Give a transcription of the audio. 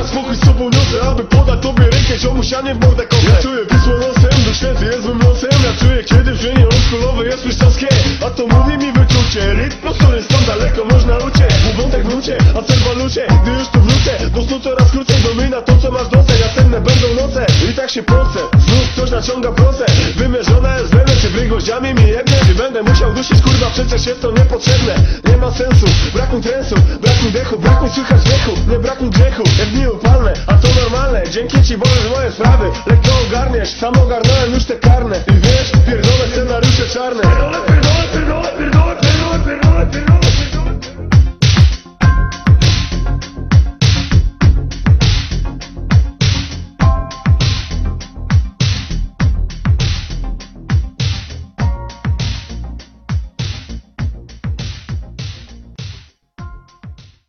Teraz spokój z sobą niosę, aby podać tobie rękę Ziomusianie w mordę Ja czuję pismo nosem, do święty jest mym nosem Ja czuję kiedy w żynie oldschoolowy jest mistrzowskie A to mówi mi wyczucie. Rytm, który stąd daleko można uciec Wątek w nucie, a cel w walucie. Gdy już tu wrócę, do snu coraz krócej Domina to co masz doce, następne będą noce I tak się pocę, znów ktoś naciąga proce. Wymierzona jest we mnie, czy mi jedne Czy będę musiał dusić, kurwa, przecież jest to niepotrzebne. Nie ma sensu, Braku dresu, braku dehu, braku suha smehu Ne braknu grehu, jer nije upadne, a to normalne Dženkići bolje zvoje sprave, lek to Samo garnoje nušte karne I veš, pirdove se naruše čarne.